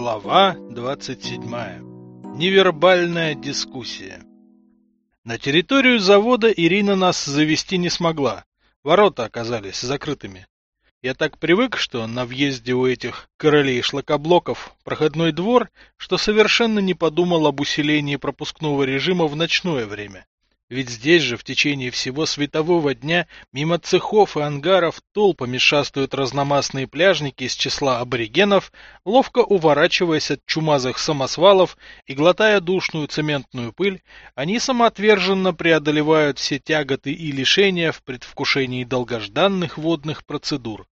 Глава 27. Невербальная дискуссия. На территорию завода Ирина нас завести не смогла. Ворота оказались закрытыми. Я так привык, что на въезде у этих королей шлакоблоков проходной двор, что совершенно не подумал об усилении пропускного режима в ночное время. Ведь здесь же в течение всего светового дня мимо цехов и ангаров толпами шастают разномастные пляжники из числа аборигенов, ловко уворачиваясь от чумазых самосвалов и глотая душную цементную пыль, они самоотверженно преодолевают все тяготы и лишения в предвкушении долгожданных водных процедур.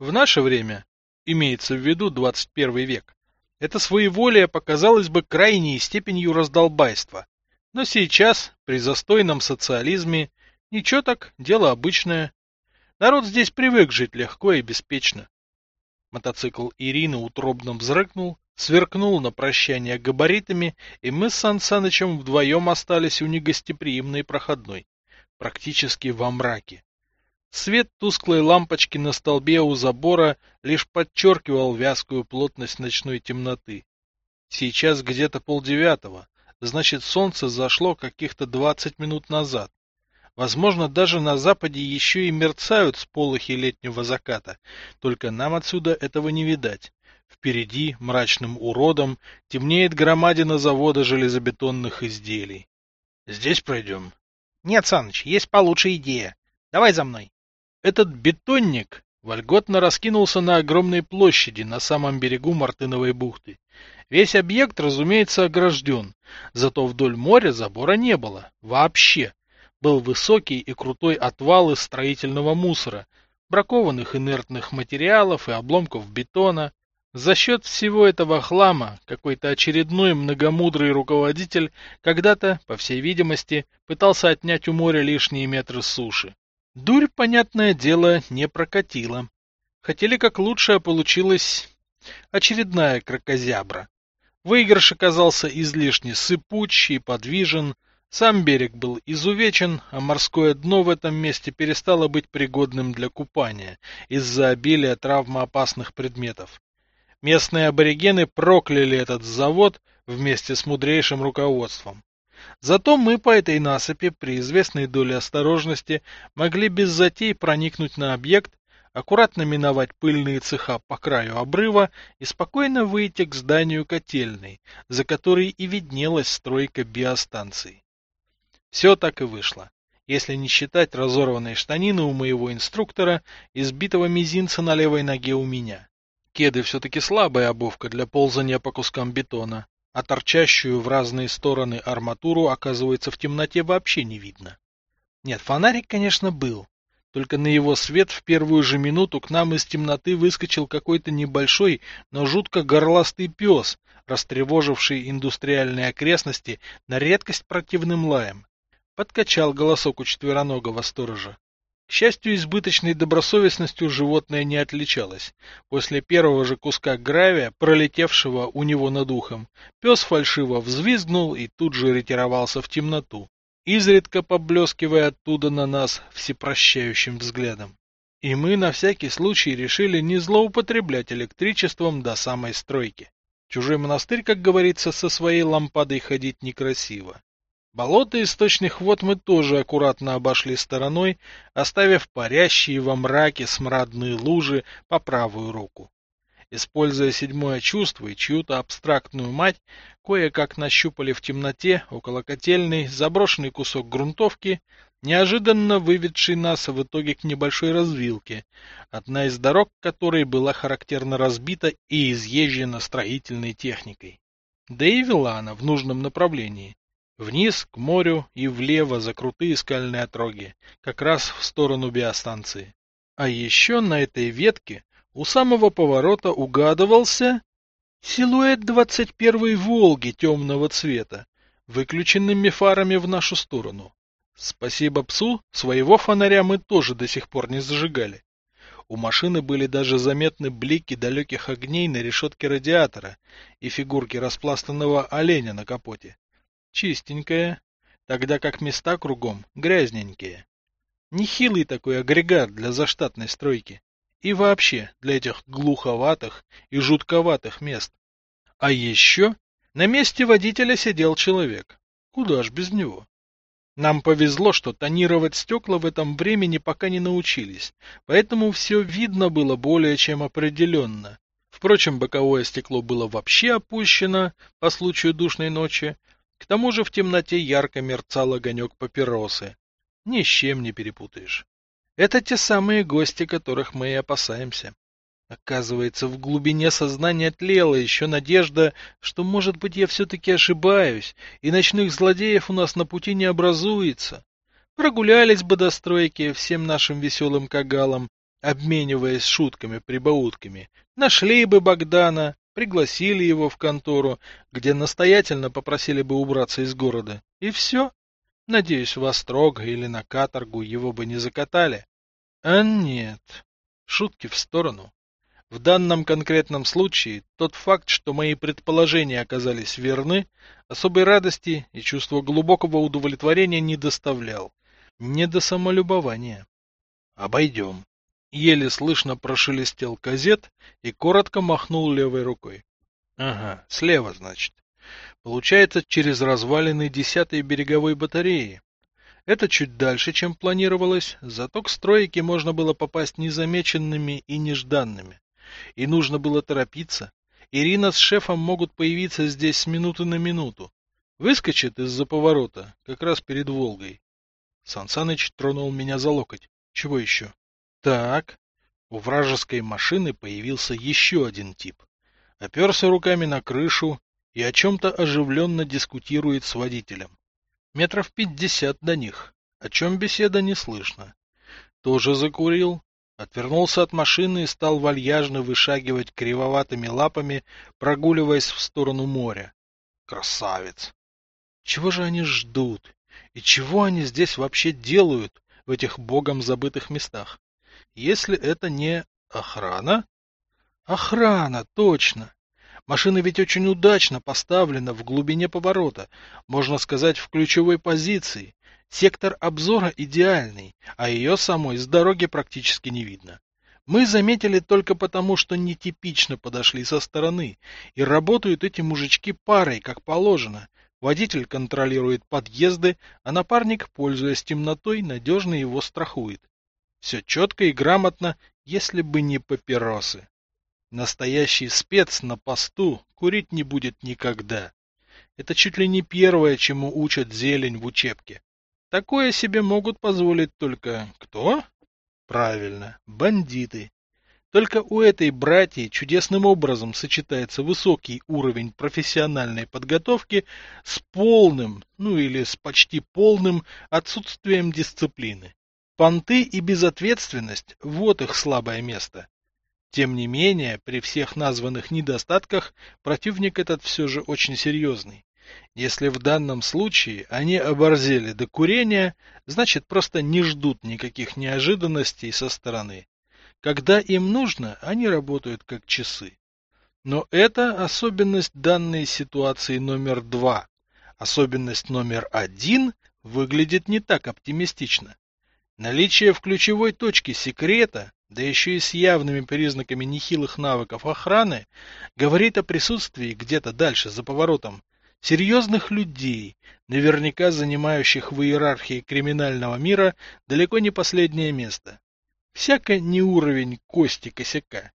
В наше время, имеется в виду 21 век, это своеволие показалось бы крайней степенью раздолбайства, но сейчас, при застойном социализме, ничего так, дело обычное. Народ здесь привык жить легко и беспечно. Мотоцикл Ирины утробно взрыкнул, сверкнул на прощание габаритами, и мы с Сан Санычем вдвоем остались у негостеприимной проходной, практически во мраке. Свет тусклой лампочки на столбе у забора лишь подчеркивал вязкую плотность ночной темноты. Сейчас где-то полдевятого, значит солнце зашло каких-то двадцать минут назад. Возможно, даже на западе еще и мерцают сполохи летнего заката, только нам отсюда этого не видать. Впереди, мрачным уродом, темнеет громадина завода железобетонных изделий. Здесь пройдем? Нет, Саныч, есть получше идея. Давай за мной. Этот бетонник вольготно раскинулся на огромной площади на самом берегу Мартыновой бухты. Весь объект, разумеется, огражден, зато вдоль моря забора не было. Вообще. Был высокий и крутой отвал из строительного мусора, бракованных инертных материалов и обломков бетона. За счет всего этого хлама какой-то очередной многомудрый руководитель когда-то, по всей видимости, пытался отнять у моря лишние метры суши. Дурь, понятное дело, не прокатила. Хотели как лучше, получилось очередная крокозябра. Выигрыш оказался излишне сыпуч и подвижен, сам берег был изувечен, а морское дно в этом месте перестало быть пригодным для купания из-за обилия травмоопасных предметов. Местные аборигены прокляли этот завод вместе с мудрейшим руководством. Зато мы по этой насыпи при известной доле осторожности могли без затей проникнуть на объект аккуратно миновать пыльные цеха по краю обрыва и спокойно выйти к зданию котельной, за которой и виднелась стройка биостанции. Все так и вышло, если не считать разорванной штанины у моего инструктора и сбитого мизинца на левой ноге у меня. Кеды все-таки слабая обувка для ползания по кускам бетона, а торчащую в разные стороны арматуру, оказывается, в темноте вообще не видно. Нет, фонарик, конечно, был, только на его свет в первую же минуту к нам из темноты выскочил какой-то небольшой, но жутко горластый пес, растревоживший индустриальные окрестности на редкость противным лаем. Подкачал голосок у четвероногого сторожа. К счастью, избыточной добросовестностью животное не отличалось. После первого же куска гравия, пролетевшего у него над ухом, пес фальшиво взвизгнул и тут же ретировался в темноту изредка поблескивая оттуда на нас всепрощающим взглядом. И мы на всякий случай решили не злоупотреблять электричеством до самой стройки. Чужой монастырь, как говорится, со своей лампадой ходить некрасиво. Болото источных вод мы тоже аккуратно обошли стороной, оставив парящие во мраке смрадные лужи по правую руку. Используя седьмое чувство и чью-то абстрактную мать, кое-как нащупали в темноте около котельной заброшенный кусок грунтовки, неожиданно выведший нас в итоге к небольшой развилке, одна из дорог которой была характерно разбита и изъезжена строительной техникой. Да и вела она в нужном направлении. Вниз, к морю и влево за крутые скальные отроги, как раз в сторону биостанции. А еще на этой ветке у самого поворота угадывался силуэт двадцать первой «Волги» темного цвета, выключенными фарами в нашу сторону. Спасибо псу, своего фонаря мы тоже до сих пор не зажигали. У машины были даже заметны блики далеких огней на решетке радиатора и фигурки распластанного оленя на капоте. Чистенькая, тогда как места кругом грязненькие. Нехилый такой агрегат для заштатной стройки. И вообще, для этих глуховатых и жутковатых мест. А еще на месте водителя сидел человек. Куда ж без него? Нам повезло, что тонировать стекла в этом времени пока не научились, поэтому все видно было более чем определенно. Впрочем, боковое стекло было вообще опущено по случаю душной ночи. К тому же в темноте ярко мерцал огонек папиросы. Ни с чем не перепутаешь. Это те самые гости, которых мы и опасаемся. Оказывается, в глубине сознания тлела еще надежда, что, может быть, я все-таки ошибаюсь, и ночных злодеев у нас на пути не образуется. Прогулялись бы до стройки всем нашим веселым кагалам, обмениваясь шутками-прибаутками, нашли бы Богдана, пригласили его в контору, где настоятельно попросили бы убраться из города, и все. Надеюсь, в Острог или на каторгу его бы не закатали. А нет. Шутки в сторону. В данном конкретном случае тот факт, что мои предположения оказались верны, особой радости и чувства глубокого удовлетворения не доставлял. Не до самолюбования. Обойдем. Еле слышно прошелестел казет и коротко махнул левой рукой. Ага, слева, значит. Получается, через развалины десятой береговой батареи. Это чуть дальше, чем планировалось, зато к стройке можно было попасть незамеченными и нежданными. И нужно было торопиться. Ирина с шефом могут появиться здесь с минуты на минуту. Выскочит из-за поворота, как раз перед Волгой. Сансаныч тронул меня за локоть. Чего еще? Так. У вражеской машины появился еще один тип. Оперся руками на крышу и о чем-то оживленно дискутирует с водителем. Метров пятьдесят до них. О чем беседа не слышно. Тоже закурил, отвернулся от машины и стал вальяжно вышагивать кривоватыми лапами, прогуливаясь в сторону моря. Красавец! Чего же они ждут? И чего они здесь вообще делают, в этих богом забытых местах? Если это не охрана? Охрана, точно! Машина ведь очень удачно поставлена в глубине поворота, можно сказать, в ключевой позиции, Сектор обзора идеальный, а ее самой с дороги практически не видно. Мы заметили только потому, что нетипично подошли со стороны, и работают эти мужички парой, как положено. Водитель контролирует подъезды, а напарник, пользуясь темнотой, надежно его страхует. Все четко и грамотно, если бы не папиросы. Настоящий спец на посту курить не будет никогда. Это чуть ли не первое, чему учат зелень в учебке. Такое себе могут позволить только кто? Правильно, бандиты. Только у этой братьи чудесным образом сочетается высокий уровень профессиональной подготовки с полным, ну или с почти полным отсутствием дисциплины. Понты и безответственность – вот их слабое место. Тем не менее, при всех названных недостатках противник этот все же очень серьезный. Если в данном случае они оборзели до курения, значит просто не ждут никаких неожиданностей со стороны. Когда им нужно, они работают как часы. Но это особенность данной ситуации номер два. Особенность номер один выглядит не так оптимистично. Наличие в ключевой точке секрета, да еще и с явными признаками нехилых навыков охраны, говорит о присутствии где-то дальше за поворотом Серьезных людей, наверняка занимающих в иерархии криминального мира далеко не последнее место. Всяко не уровень кости косяка.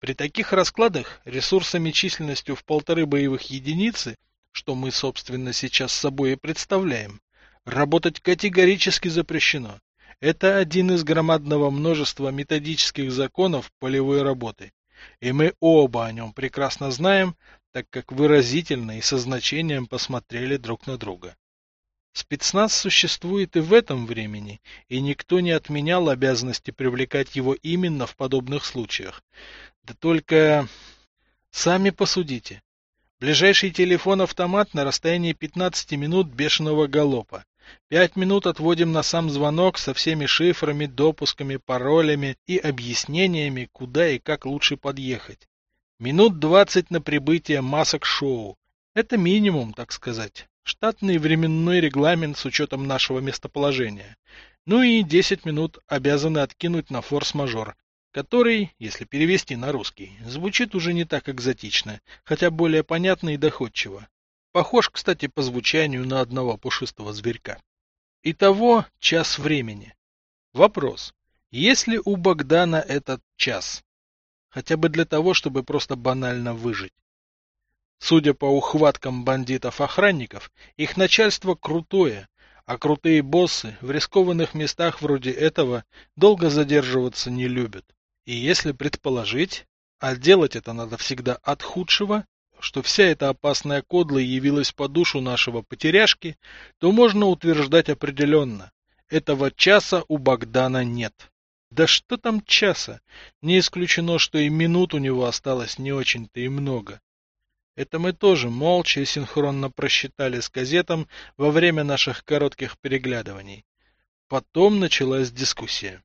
При таких раскладах ресурсами численностью в полторы боевых единицы, что мы, собственно, сейчас собой и представляем, работать категорически запрещено. Это один из громадного множества методических законов полевой работы. И мы оба о нем прекрасно знаем, так как выразительно и со значением посмотрели друг на друга. Спецназ существует и в этом времени, и никто не отменял обязанности привлекать его именно в подобных случаях. Да только... Сами посудите. Ближайший телефон-автомат на расстоянии 15 минут бешеного галопа. Пять минут отводим на сам звонок со всеми шифрами, допусками, паролями и объяснениями, куда и как лучше подъехать. Минут двадцать на прибытие масок-шоу. Это минимум, так сказать. Штатный временной регламент с учетом нашего местоположения. Ну и десять минут обязаны откинуть на форс-мажор. который, если перевести на русский, звучит уже не так экзотично, хотя более понятно и доходчиво. Похож, кстати, по звучанию на одного пушистого зверька. Итого час времени. Вопрос. Есть ли у Богдана этот час? Хотя бы для того, чтобы просто банально выжить. Судя по ухваткам бандитов-охранников, их начальство крутое, а крутые боссы в рискованных местах вроде этого долго задерживаться не любят. И если предположить, а делать это надо всегда от худшего, что вся эта опасная кодла явилась по душу нашего потеряшки, то можно утверждать определенно, этого часа у Богдана нет. Да что там часа? Не исключено, что и минут у него осталось не очень-то и много. Это мы тоже молча и синхронно просчитали с газетом во время наших коротких переглядываний. Потом началась дискуссия.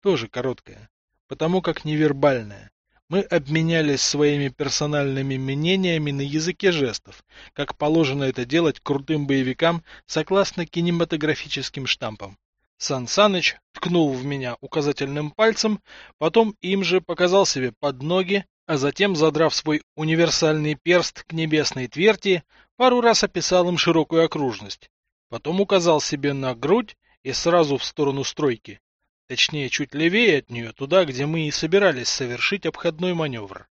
Тоже короткая, потому как невербальная. Мы обменялись своими персональными мнениями на языке жестов, как положено это делать крутым боевикам согласно кинематографическим штампам. Сан Саныч ткнул в меня указательным пальцем, потом им же показал себе под ноги, а затем, задрав свой универсальный перст к небесной тверти, пару раз описал им широкую окружность. Потом указал себе на грудь и сразу в сторону стройки. Точнее, чуть левее от нее, туда, где мы и собирались совершить обходной маневр.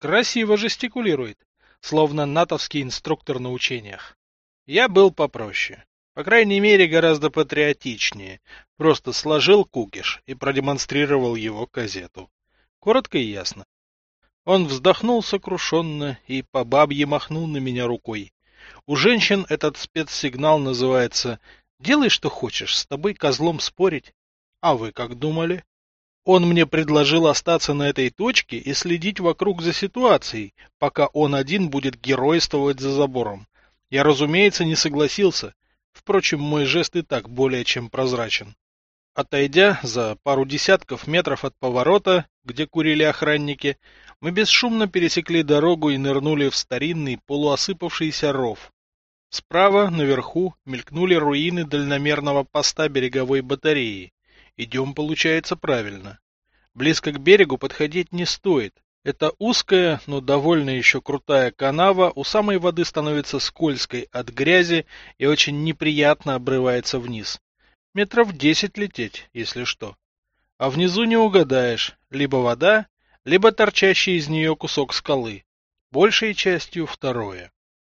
Красиво жестикулирует, словно натовский инструктор на учениях. Я был попроще. По крайней мере, гораздо патриотичнее. Просто сложил кукиш и продемонстрировал его газету. Коротко и ясно. Он вздохнул сокрушенно и по бабье махнул на меня рукой. У женщин этот спецсигнал называется «Делай, что хочешь, с тобой козлом спорить». А вы как думали? Он мне предложил остаться на этой точке и следить вокруг за ситуацией, пока он один будет геройствовать за забором. Я, разумеется, не согласился. Впрочем, мой жест и так более чем прозрачен. Отойдя за пару десятков метров от поворота, где курили охранники, мы бесшумно пересекли дорогу и нырнули в старинный полуосыпавшийся ров. Справа, наверху, мелькнули руины дальномерного поста береговой батареи. Идем, получается, правильно. Близко к берегу подходить не стоит. Это узкая, но довольно еще крутая канава у самой воды становится скользкой от грязи и очень неприятно обрывается вниз. Метров десять лететь, если что. А внизу не угадаешь, либо вода, либо торчащий из нее кусок скалы, большей частью второе.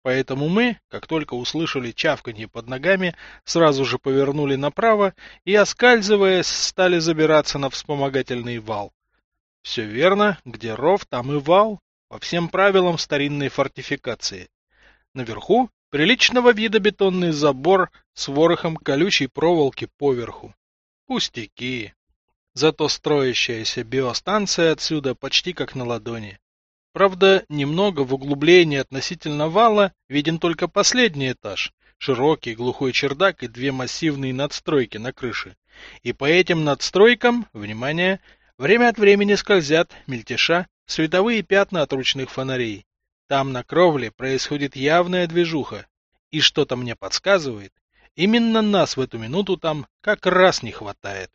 Поэтому мы, как только услышали чавканье под ногами, сразу же повернули направо и, оскальзываясь, стали забираться на вспомогательный вал. Все верно, где ров, там и вал, по всем правилам старинной фортификации. Наверху приличного вида бетонный забор с ворохом колючей проволоки поверху. Пустяки. Зато строящаяся биостанция отсюда почти как на ладони. Правда, немного в углублении относительно вала виден только последний этаж, широкий глухой чердак и две массивные надстройки на крыше. И по этим надстройкам, внимание, время от времени скользят, мельтеша, световые пятна от ручных фонарей. Там на кровле происходит явная движуха. И что-то мне подсказывает, именно нас в эту минуту там как раз не хватает.